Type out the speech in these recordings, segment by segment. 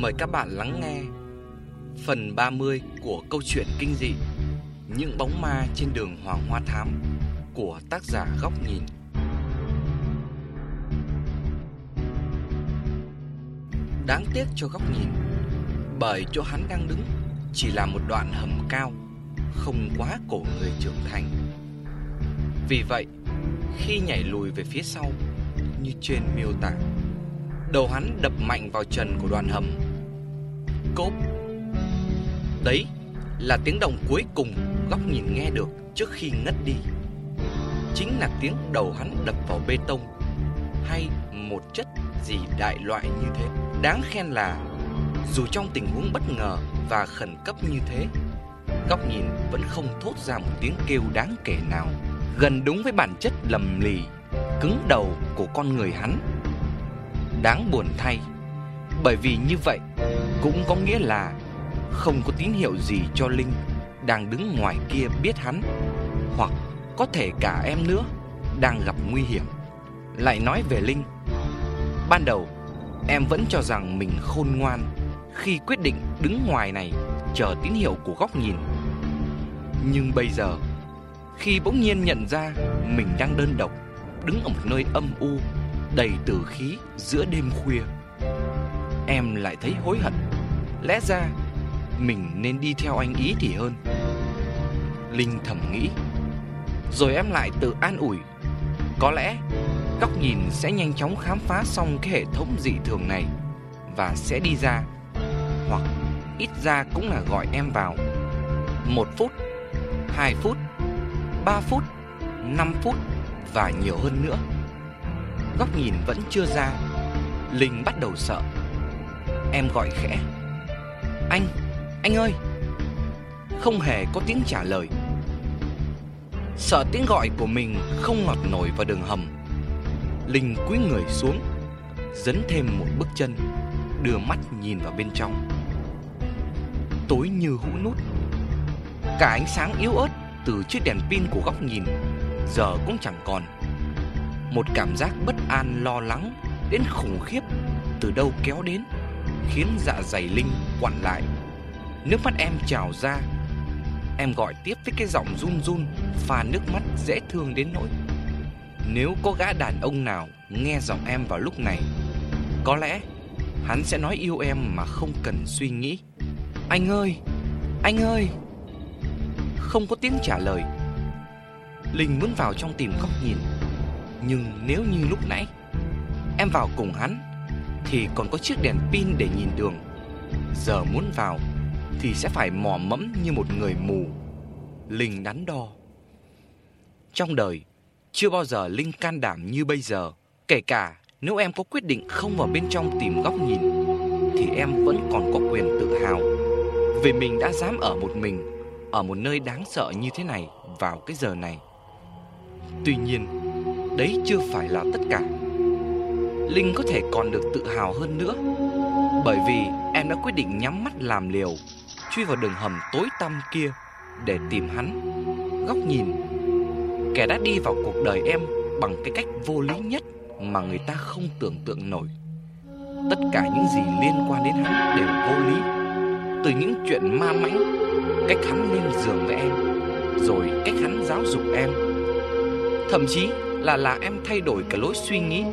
Mời các bạn lắng nghe phần 30 của câu chuyện kinh dị Những bóng ma trên đường Hoàng Hoa Thám của tác giả Góc Nhìn. Đáng tiếc cho Góc Nhìn bởi chỗ hắn đang đứng chỉ là một đoạn hầm cao, không quá cổ người trưởng thành. Vì vậy, khi nhảy lùi về phía sau như trên miêu tả, đầu hắn đập mạnh vào trần của đoạn hầm. Cốp. Đấy là tiếng động cuối cùng góc nhìn nghe được trước khi ngất đi. Chính là tiếng đầu hắn đập vào bê tông hay một chất gì đại loại như thế. Đáng khen là dù trong tình huống bất ngờ và khẩn cấp như thế, góc nhìn vẫn không thốt ra một tiếng kêu đáng kể nào, gần đúng với bản chất lầm lì, cứng đầu của con người hắn. Đáng buồn thay, bởi vì như vậy cũng có nghĩa là không có tín hiệu gì cho Linh đang đứng ngoài kia biết hắn, hoặc có thể cả em nữa đang gặp nguy hiểm. Lại nói về Linh, ban đầu em vẫn cho rằng mình khôn ngoan khi quyết định đứng ngoài này chờ tín hiệu của góc nhìn. Nhưng bây giờ, khi bỗng nhiên nhận ra mình đang đơn độc, đứng ở một nơi âm u, đầy tử khí giữa đêm khuya, em lại thấy hối hận. Lẽ ra mình nên đi theo anh ý thì hơn. Linh thầm nghĩ. Rồi em lại tự an ủi. Có lẽ góc nhìn sẽ nhanh chóng khám phá xong cái hệ thống dị thường này và sẽ đi ra hoặc ít ra cũng là gọi em vào. Một phút, hai phút, ba phút, năm phút và nhiều hơn nữa. Góc nhìn vẫn chưa ra, Linh bắt đầu sợ. Em gọi khẽ. Anh, anh ơi! Không hề có tiếng trả lời. Sợ tiếng gọi của mình không ngọt nổi vào đường hầm. Linh cúi người xuống, dấn thêm một bước chân, đưa mắt nhìn vào bên trong tối như hũ nút. Cả ánh sáng yếu ớt từ chiếc đèn pin của góc nhìn giờ cũng chẳng còn. Một cảm giác bất an lo lắng đến khủng khiếp từ đâu kéo đến, khiến dạ dày Linh quặn lại. Nước mắt em trào ra. Em gọi tiếp với cái giọng run run, pha nước mắt dễ thương đến nỗi. Nếu có gã đàn ông nào nghe giọng em vào lúc này, có lẽ hắn sẽ nói yêu em mà không cần suy nghĩ. Anh ơi, anh ơi Không có tiếng trả lời Linh muốn vào trong tìm góc nhìn Nhưng nếu như lúc nãy Em vào cùng hắn thì còn có chiếc đèn pin để nhìn đường. Giờ muốn vào Thì sẽ phải mò mẫm như một người mù, Linh đắn đo. Trong đời, Chưa bao giờ Linh can đảm như bây giờ, Kể cả nếu em có quyết định không vào bên trong tìm góc nhìn, Thì em vẫn còn có quyền tự hào vì mình đã dám ở một mình, Ở một nơi đáng sợ như thế này Vào cái giờ này. Tuy nhiên, Đấy chưa phải là tất cả. Linh có thể còn được tự hào hơn nữa. Bởi vì em đã quyết định nhắm mắt làm liều Truy vào đường hầm tối tăm kia Để tìm hắn. Góc nhìn, Kẻ đã đi vào cuộc đời em Bằng cái cách vô lý nhất Mà người ta không tưởng tượng nổi. Tất cả những gì liên quan đến hắn đều vô lý. Từ những chuyện ma mãnh, Cách hắn lên giường với em, Rồi cách hắn giáo dục em. Thậm chí là là em thay đổi cả lối suy nghĩ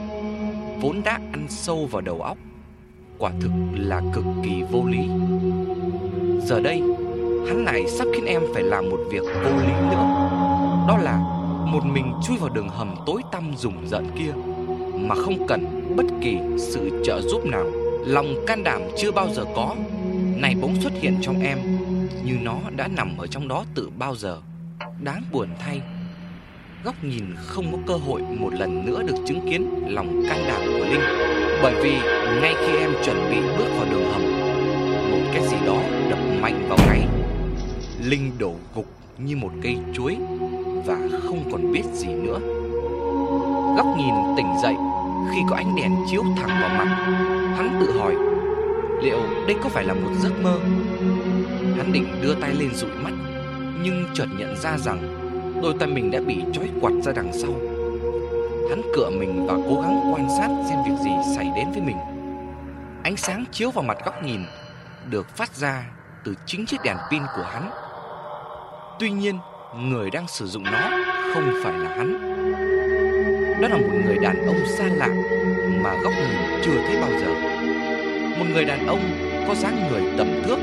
Vốn đã ăn sâu vào đầu óc, Quả thực là cực kỳ vô lý. Giờ đây, Hắn lại sắp khiến em phải làm một việc vô lý nữa. Đó là Một mình chui vào đường hầm tối tăm rùng rợn kia, Mà không cần bất kỳ sự trợ giúp nào. Lòng can đảm chưa bao giờ có, này bỗng xuất hiện trong em, Như nó đã nằm ở trong đó từ bao giờ. Đáng buồn thay Góc nhìn không có cơ hội một lần nữa được chứng kiến lòng can đảm của Linh. Bởi vì ngay khi em chuẩn bị bước vào đường hầm, Một cái gì đó đập mạnh vào ngay Linh đổ gục như một cây chuối Và không còn biết gì nữa. Góc nhìn tỉnh dậy Khi có ánh đèn chiếu thẳng vào mặt. Hắn tự hỏi, Liệu đây có phải là một giấc mơ? Hắn định đưa tay lên dụi mắt, Nhưng chợt nhận ra rằng Đôi tay mình đã bị trói quặt ra đằng sau Hắn cựa mình và cố gắng quan sát xem việc gì xảy đến với mình Ánh sáng chiếu vào mặt góc nhìn được phát ra từ chính chiếc đèn pin của hắn. Tuy nhiên, người đang sử dụng nó không phải là hắn. Đó là một người đàn ông xa lạ mà góc nhìn chưa thấy bao giờ. Một người đàn ông có dáng người tầm thước,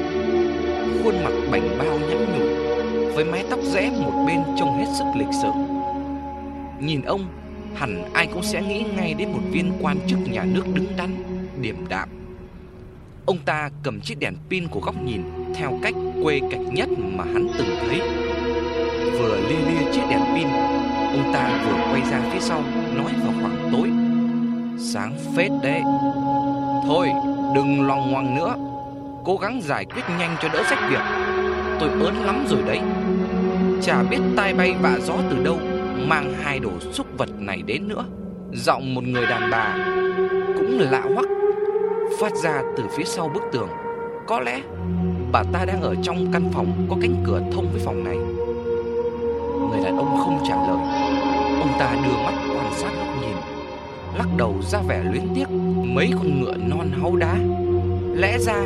khuôn mặt bảnh bao nhẵn nhụi, với mái tóc rẽ một bên trông hết sức lịch sự. Nhìn ông, hẳn ai cũng sẽ nghĩ ngay đến một viên quan chức nhà nước đứng đắn, điềm đạm. Ông ta cầm chiếc đèn pin của góc nhìn theo cách quê cạch nhất mà hắn từng thấy. Vừa lia lia chiếc đèn pin, ông ta vừa quay ra phía sau nói vào khoảng tối. Sáng phết đấy. Thôi, đừng loằng ngoằng nữa. Cố gắng giải quyết nhanh cho đỡ rách việc. Tôi ớn lắm rồi đấy. Chả biết tai bay vạ gió từ đâu mang hai đồ xúc vật này đến nữa. Giọng một người đàn bà cũng lạ hoắc phát ra từ phía sau bức tường. Có lẽ bà ta đang ở trong căn phòng có cánh cửa thông với phòng này. Người đàn ông không trả lời. Ông ta đưa mắt quan sát góc nhìn, lắc đầu ra vẻ luyến tiếc mấy con ngựa non háu đá. Lẽ ra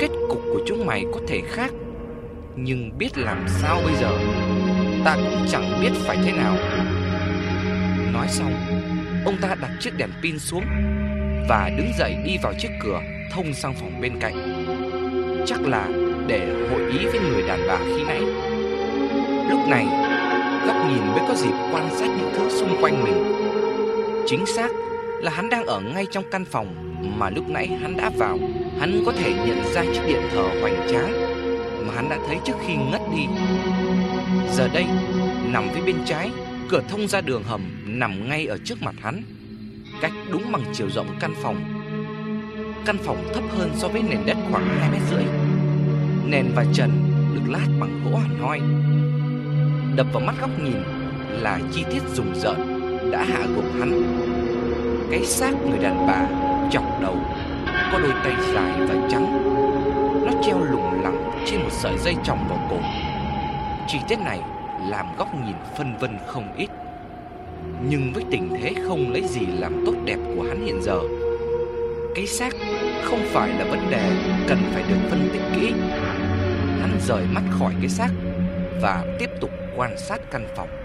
kết cục của chúng mày có thể khác, nhưng biết làm sao bây giờ? Ta cũng chẳng biết phải thế nào. Nói xong, ông ta đặt chiếc đèn pin xuống và đứng dậy đi vào chiếc cửa thông sang phòng bên cạnh. Chắc là để hội ý với người đàn bà khi nãy. Lúc này, góc nhìn mới có dịp quan sát những thứ xung quanh mình. Chính xác là hắn đang ở ngay trong căn phòng mà lúc nãy hắn đã vào. Hắn có thể nhận ra chiếc điện thờ hoành tráng mà hắn đã thấy trước khi ngất đi. Giờ đây, nằm phía bên trái, cửa thông ra đường hầm nằm ngay ở trước mặt hắn cách đúng bằng chiều rộng căn phòng. Căn phòng thấp hơn so với nền đất khoảng 2 mét rưỡi. Nền và trần được lát bằng gỗ hàn hoi. Đập vào mắt góc nhìn là chi tiết rùng rợn đã hạ gục hắn. Cái xác người đàn bà chọc đầu, có đôi tay dài và trắng. Nó treo lủng lẳng trên một sợi dây trồng vào cổ. Chi tiết này, làm góc nhìn phân vân không ít. Nhưng với tình thế không lấy gì làm tốt đẹp của hắn hiện giờ, Cái xác không phải là vấn đề cần phải được phân tích kỹ Hắn rời mắt khỏi cái xác Và tiếp tục quan sát căn phòng